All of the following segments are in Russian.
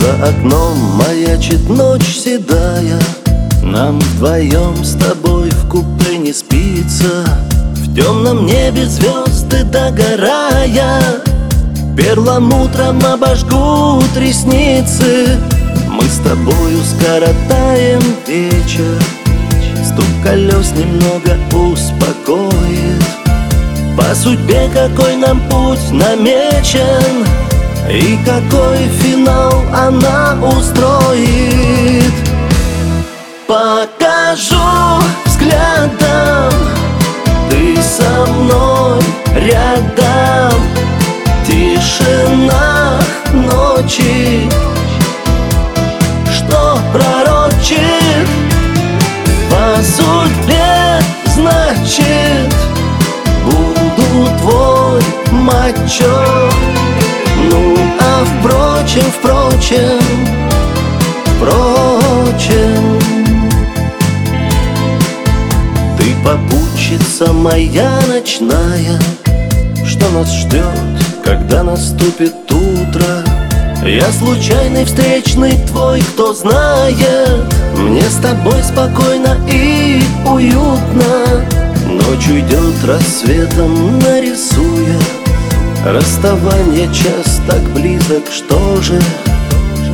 За окном маячит ночь седая. Нам вдвоем с тобой в купе не спится. В темном небе звезды догорая. Перламутром обожгут ресницы. Мы с тобою скоротаем вечер. Стук колес немного успокоит. По судьбе какой нам путь намечен И какой финал она устроит? Покажу взглядом Ты со мной рядом. Тишина ночи. Что пророчит? По судьбе значит. Буду твой мачо Ну а впрочем, впрочем Впрочем. Ты попутчица моя ночная Что нас ждет, когда наступит утро. Я случайный встречный твой, кто знает Мне с тобой спокойно и уютно. Ночь уйдет рассветом, нарисуя Расставание час так близок, что же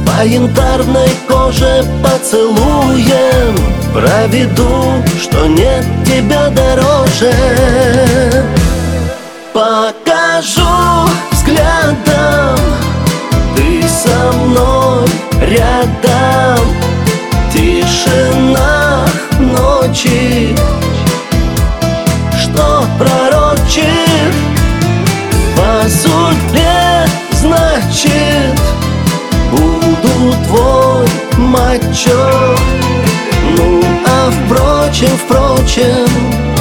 По янтарной коже поцелуем? Проведу, что нет тебя дороже. Покажу взглядом Ты со мной рядом. Тишина ночи твой мачо. Ну а впрочем Впрочем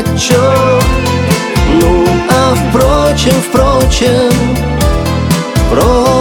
мачо Ну а впрочем, впрочем Впрочем